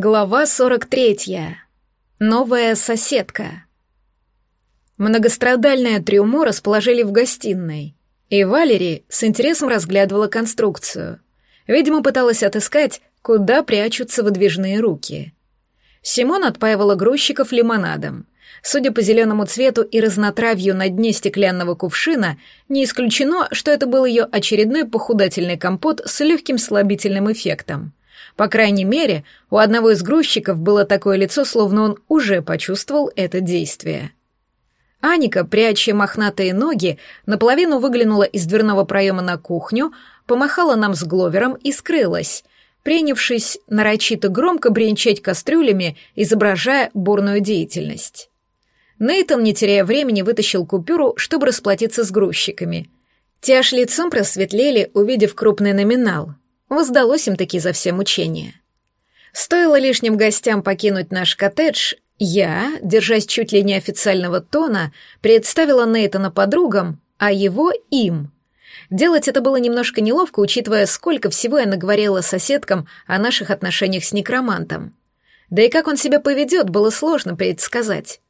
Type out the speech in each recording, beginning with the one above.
Глава 43. Новая соседка. Многострадальное трюмо расположили в гостиной, и Валерий с интересом разглядывала конструкцию. Видимо, пыталась отыскать, куда прячутся выдвижные руки. Симон отпаивала грузчиков лимонадом. Судя по зеленому цвету и разнотравью на дне стеклянного кувшина, не исключено, что это был ее очередной похудательный компот с легким слабительным эффектом. По крайней мере, у одного из грузчиков было такое лицо, словно он уже почувствовал это действие. Аника, пряча мохнатые ноги, наполовину выглянула из дверного проема на кухню, помахала нам с Гловером и скрылась, принявшись нарочито громко бренчать кастрюлями, изображая бурную деятельность. Нейтан, не теряя времени, вытащил купюру, чтобы расплатиться с грузчиками. Те аж лицом просветлели, увидев крупный номинал — Воздалось им таки за все мучения. Стоило лишним гостям покинуть наш коттедж, я, держась чуть ли не официального тона, представила Нейтана подругам, а его им. Делать это было немножко неловко, учитывая, сколько всего я наговорила соседкам о наших отношениях с некромантом. Да и как он себя поведет, было сложно предсказать.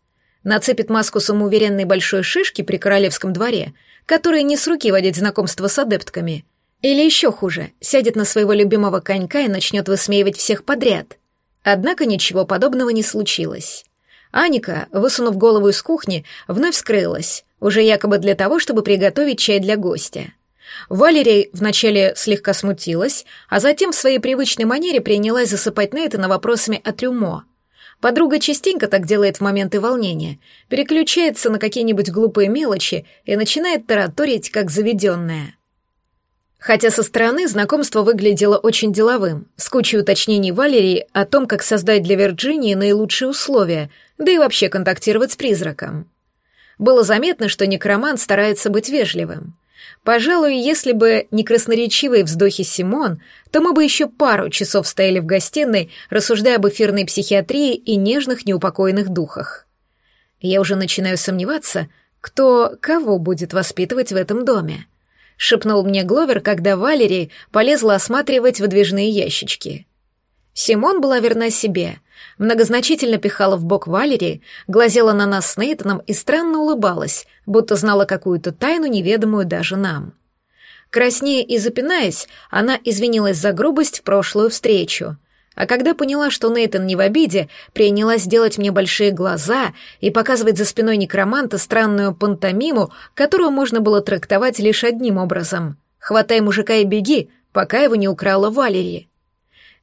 Нацепит маску самоуверенной большой шишки при королевском дворе, которой не с руки водить знакомство с адептками — или еще хуже, сядет на своего любимого конька и начнет высмеивать всех подряд. Однако ничего подобного не случилось. Аника, высунув голову из кухни, вновь скрылась, уже якобы для того, чтобы приготовить чай для гостя. Валерия вначале слегка смутилась, а затем в своей привычной манере принялась засыпать Нейтана вопросами о трюмо. Подруга частенько так делает в моменты волнения, переключается на какие-нибудь глупые мелочи и начинает тараторить, как заведенная. Хотя со стороны знакомство выглядело очень деловым, с кучей уточнений Валерии о том, как создать для Вирджинии наилучшие условия, да и вообще контактировать с призраком. Было заметно, что некромант старается быть вежливым. Пожалуй, если бы не красноречивые вздохи Симон, то мы бы еще пару часов стояли в гостиной, рассуждая об эфирной психиатрии и нежных неупокоенных духах. Я уже начинаю сомневаться, кто кого будет воспитывать в этом доме шепнул мне Гловер, когда Валерий полезла осматривать выдвижные ящички. Симон была верна себе, многозначительно пихала в бок Валерии, глазела на нас с Нейтаном и странно улыбалась, будто знала какую-то тайну, неведомую даже нам. Краснея и запинаясь, она извинилась за грубость в прошлую встречу — а когда поняла, что Нейтан не в обиде, принялась делать мне большие глаза и показывать за спиной некроманта странную пантомиму, которую можно было трактовать лишь одним образом. «Хватай мужика и беги, пока его не украла Валерия».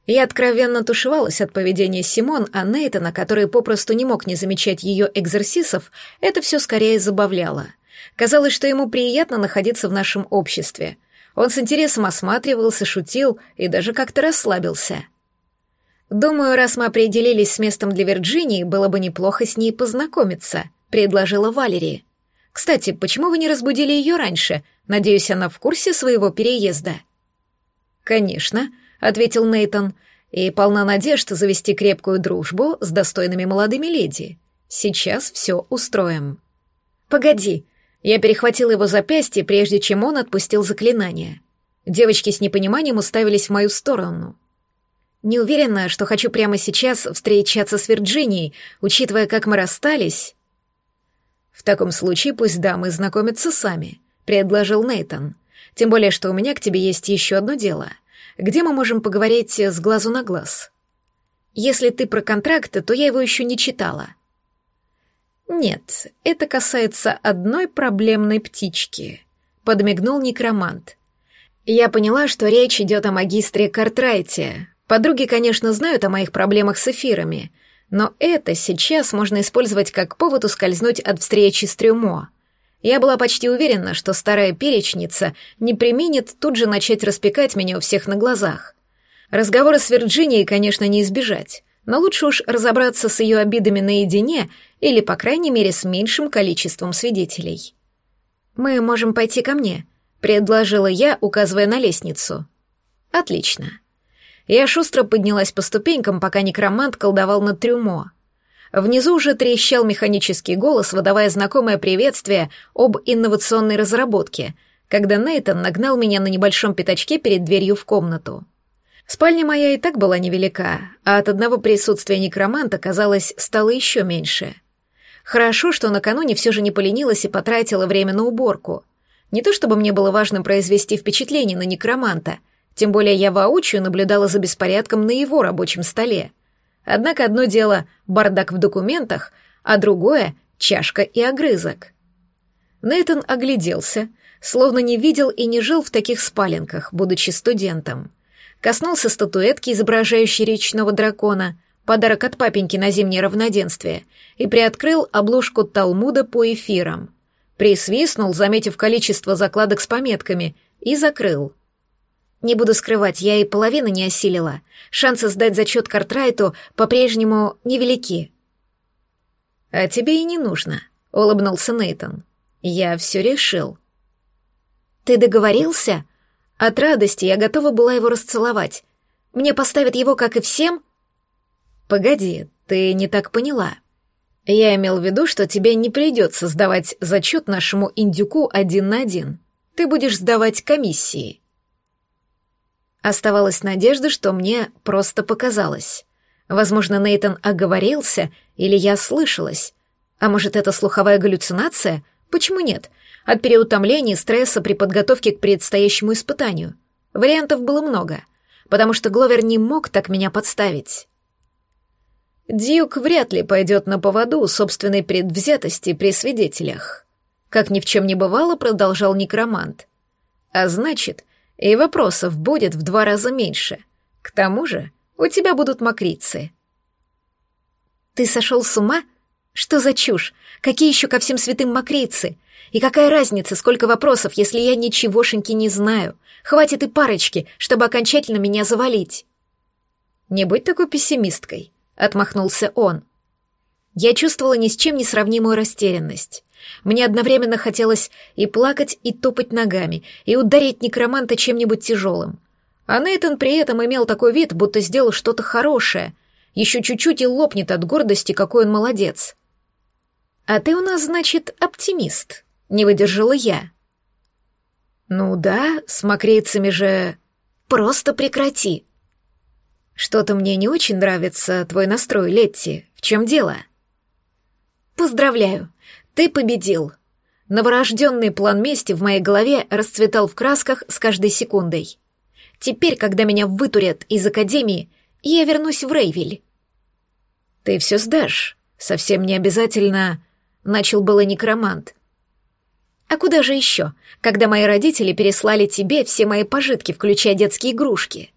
Я откровенно тушевалась от поведения Симон, а Нейтана, который попросту не мог не замечать ее экзерсисов, это все скорее забавляло. Казалось, что ему приятно находиться в нашем обществе. Он с интересом осматривался, шутил и даже как-то расслабился — «Думаю, раз мы определились с местом для Вирджинии, было бы неплохо с ней познакомиться», — предложила Валерия. «Кстати, почему вы не разбудили ее раньше? Надеюсь, она в курсе своего переезда?» «Конечно», — ответил Нейтон, «и полна надежд завести крепкую дружбу с достойными молодыми леди. Сейчас все устроим». «Погоди», — я перехватил его запястье, прежде чем он отпустил заклинание. Девочки с непониманием уставились в мою сторону — не уверена, что хочу прямо сейчас встречаться с Вирджинией, учитывая, как мы расстались. В таком случае пусть дамы знакомятся сами, предложил Нейтон. Тем более, что у меня к тебе есть еще одно дело. Где мы можем поговорить с глазу на глаз? Если ты про контракты, то я его еще не читала. Нет, это касается одной проблемной птички, подмигнул некромант. Я поняла, что речь идет о магистре Картрайте, Подруги, конечно, знают о моих проблемах с эфирами, но это сейчас можно использовать как повод ускользнуть от встречи с Трюмо. Я была почти уверена, что старая перечница не применит тут же начать распекать меня у всех на глазах. Разговора с Вирджинией, конечно, не избежать, но лучше уж разобраться с ее обидами наедине или, по крайней мере, с меньшим количеством свидетелей. «Мы можем пойти ко мне», — предложила я, указывая на лестницу. «Отлично». Я шустро поднялась по ступенькам, пока некромант колдовал над трюмо. Внизу уже трещал механический голос, выдавая знакомое приветствие об инновационной разработке, когда Нейтан нагнал меня на небольшом пятачке перед дверью в комнату. Спальня моя и так была невелика, а от одного присутствия некроманта, казалось, стало еще меньше. Хорошо, что накануне все же не поленилась и потратила время на уборку. Не то чтобы мне было важно произвести впечатление на некроманта, тем более я воочию наблюдала за беспорядком на его рабочем столе. Однако одно дело — бардак в документах, а другое — чашка и огрызок. Нейтон огляделся, словно не видел и не жил в таких спаленках, будучи студентом коснулся статуэтки, изображающей речного дракона, подарок от папеньки на зимнее равноденствие, и приоткрыл обложку Талмуда по эфирам. Присвистнул, заметив количество закладок с пометками, и закрыл. Не буду скрывать, я и половины не осилила. Шансы сдать зачет Картрайту по-прежнему невелики. «А тебе и не нужно», — улыбнулся Нейтон. «Я все решил». «Ты договорился?» От радости я готова была его расцеловать. Мне поставят его, как и всем? Погоди, ты не так поняла. Я имел в виду, что тебе не придется сдавать зачет нашему индюку один на один. Ты будешь сдавать комиссии. Оставалась надежда, что мне просто показалось. Возможно, Нейтон оговорился, или я слышалась. А может, это слуховая галлюцинация? Почему нет? От переутомления стресса при подготовке к предстоящему испытанию. Вариантов было много, потому что Гловер не мог так меня подставить. Дьюк вряд ли пойдет на поводу собственной предвзятости при свидетелях. Как ни в чем не бывало, продолжал некромант. А значит, и вопросов будет в два раза меньше. К тому же у тебя будут мокрицы. Ты сошел с ума? Что за чушь? Какие еще ко всем святым мокрицы? И какая разница, сколько вопросов, если я ничегошеньки не знаю? Хватит и парочки, чтобы окончательно меня завалить. Не будь такой пессимисткой, отмахнулся он. Я чувствовала ни с чем не сравнимую растерянность. Мне одновременно хотелось и плакать, и топать ногами, и ударить некроманта чем-нибудь тяжелым. А Нейтан при этом имел такой вид, будто сделал что-то хорошее. Еще чуть-чуть и лопнет от гордости, какой он молодец. «А ты у нас, значит, оптимист», не выдержала я. Ну да, с мокрейцами же... Просто прекрати. Что-то мне не очень нравится твой настрой, Летти. В чем дело? Поздравляю, ты победил. Новорожденный план мести в моей голове расцветал в красках с каждой секундой. Теперь, когда меня вытурят из академии, я вернусь в Рейвиль. Ты все сдашь. Совсем не обязательно... Начал было некромант, а куда же еще, когда мои родители переслали тебе все мои пожитки, включая детские игрушки?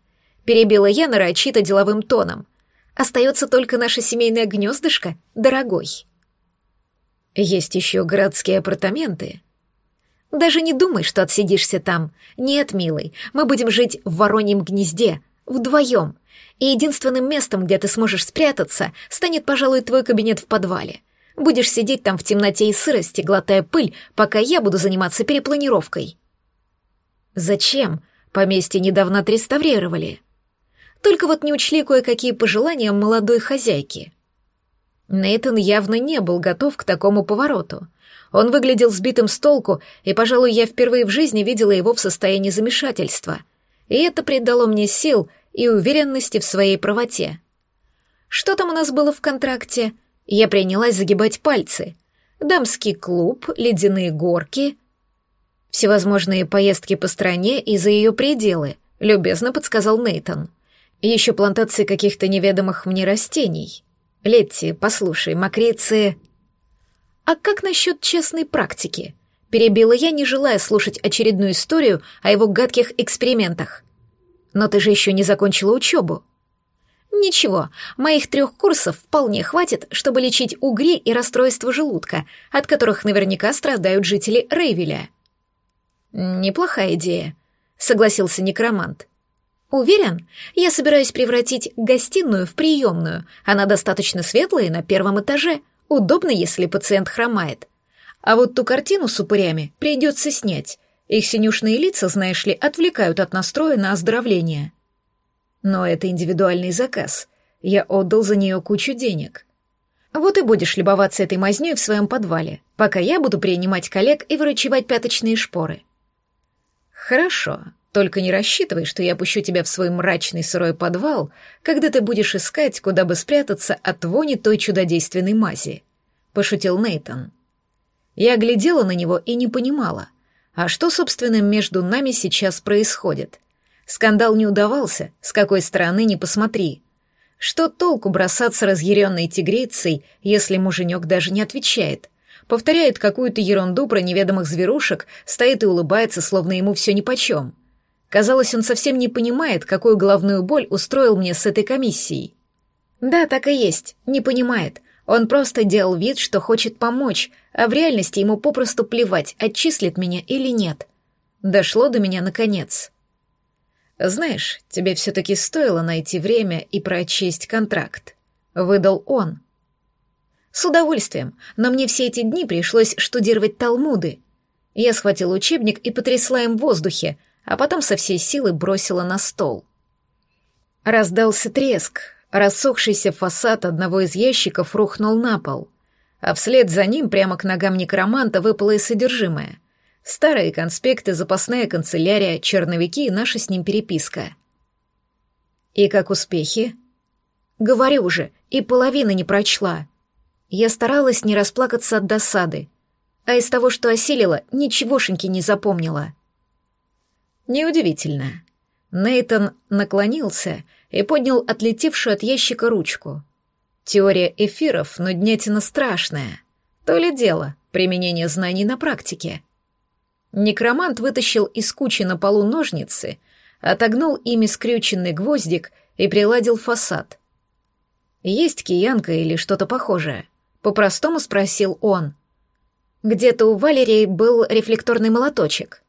Перебила я нарочито деловым тоном. Остается только наше семейное гнездышко, дорогой. Есть еще городские апартаменты. Даже не думай, что отсидишься там. Нет, милый, мы будем жить в вороньем гнезде, вдвоем. И единственным местом, где ты сможешь спрятаться, станет, пожалуй, твой кабинет в подвале. Будешь сидеть там в темноте и сырости, глотая пыль, пока я буду заниматься перепланировкой. Зачем? Поместье недавно отреставрировали. Только вот не учли кое-какие пожелания молодой хозяйки. Нейтан явно не был готов к такому повороту. Он выглядел сбитым с толку, и, пожалуй, я впервые в жизни видела его в состоянии замешательства. И это придало мне сил и уверенности в своей правоте. Что там у нас было в контракте — я принялась загибать пальцы. Дамский клуб, ледяные горки. Всевозможные поездки по стране и за ее пределы, любезно подсказал Нейтон. Еще плантации каких-то неведомых мне растений. Летти, послушай, макреции... А как насчет честной практики? Перебила я, не желая слушать очередную историю о его гадких экспериментах. Но ты же еще не закончила учебу. Ничего, моих трех курсов вполне хватит, чтобы лечить угри и расстройства желудка, от которых наверняка страдают жители Рейвеля. Неплохая идея, согласился некромант. Уверен, я собираюсь превратить гостиную в приемную. Она достаточно светлая и на первом этаже. Удобно, если пациент хромает. А вот ту картину с упырями придется снять. Их синюшные лица, знаешь ли, отвлекают от настроя на оздоровление. Но это индивидуальный заказ. Я отдал за нее кучу денег. Вот и будешь любоваться этой мазнёй в своем подвале, пока я буду принимать коллег и врачевать пяточные шпоры. Хорошо, Только не рассчитывай, что я пущу тебя в свой мрачный сырой подвал, когда ты будешь искать, куда бы спрятаться от вони той чудодейственной мази», — пошутил Нейтон. Я глядела на него и не понимала, а что, собственно, между нами сейчас происходит. Скандал не удавался, с какой стороны ни посмотри. Что толку бросаться разъяренной тигрицей, если муженек даже не отвечает? Повторяет какую-то ерунду про неведомых зверушек, стоит и улыбается, словно ему все нипочем. Казалось, он совсем не понимает, какую головную боль устроил мне с этой комиссией. Да, так и есть, не понимает. Он просто делал вид, что хочет помочь, а в реальности ему попросту плевать, отчислит меня или нет. Дошло до меня наконец. «Знаешь, тебе все-таки стоило найти время и прочесть контракт», — выдал он. «С удовольствием, но мне все эти дни пришлось штудировать талмуды». Я схватила учебник и потрясла им в воздухе, а потом со всей силы бросила на стол. Раздался треск, рассохшийся фасад одного из ящиков рухнул на пол, а вслед за ним прямо к ногам некроманта выпало и содержимое. Старые конспекты, запасная канцелярия, черновики и наша с ним переписка. «И как успехи?» «Говорю уже, и половины не прочла», я старалась не расплакаться от досады, а из того, что осилила, ничегошеньки не запомнила. Неудивительно. Нейтон наклонился и поднял отлетевшую от ящика ручку. Теория эфиров, но днятина страшная. То ли дело, применение знаний на практике. Некромант вытащил из кучи на полу ножницы, отогнул ими скрюченный гвоздик и приладил фасад. «Есть киянка или что-то похожее?» — по-простому спросил он. «Где-то у Валерии был рефлекторный молоточек».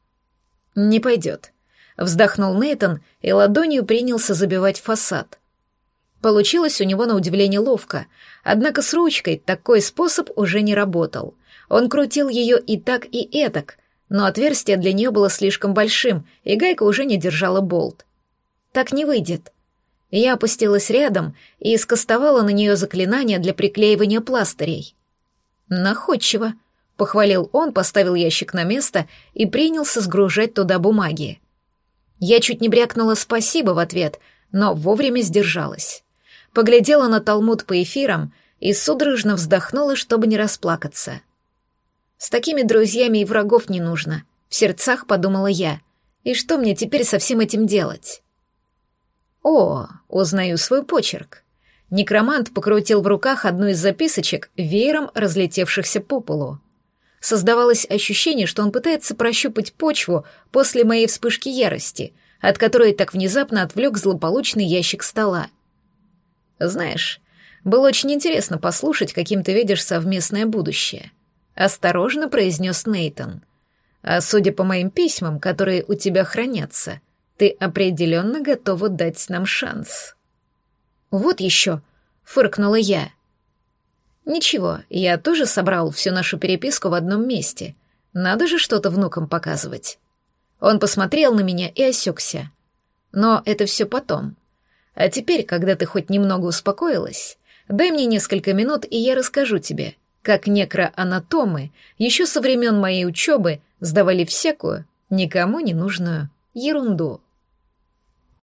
«Не пойдет», — вздохнул Нейтон и ладонью принялся забивать фасад. Получилось у него на удивление ловко, однако с ручкой такой способ уже не работал. Он крутил ее и так, и этак, но отверстие для нее было слишком большим, и гайка уже не держала болт. «Так не выйдет». Я опустилась рядом и скостовала на нее заклинание для приклеивания пластырей. «Находчиво», похвалил он, поставил ящик на место и принялся сгружать туда бумаги. Я чуть не брякнула спасибо в ответ, но вовремя сдержалась. Поглядела на Талмуд по эфирам и судорожно вздохнула, чтобы не расплакаться. С такими друзьями и врагов не нужно, в сердцах подумала я. И что мне теперь со всем этим делать? О, узнаю свой почерк. Некромант покрутил в руках одну из записочек, веером разлетевшихся по полу. Создавалось ощущение, что он пытается прощупать почву после моей вспышки ярости, от которой так внезапно отвлек злополучный ящик стола. «Знаешь, было очень интересно послушать, каким ты видишь совместное будущее», — осторожно произнес Нейтон. «А судя по моим письмам, которые у тебя хранятся, ты определенно готова дать нам шанс». «Вот еще», — фыркнула я, — Ничего, я тоже собрал всю нашу переписку в одном месте. Надо же что-то внукам показывать. Он посмотрел на меня и осекся. Но это все потом. А теперь, когда ты хоть немного успокоилась, дай мне несколько минут, и я расскажу тебе, как некроанатомы еще со времен моей учебы сдавали всякую, никому не нужную ерунду.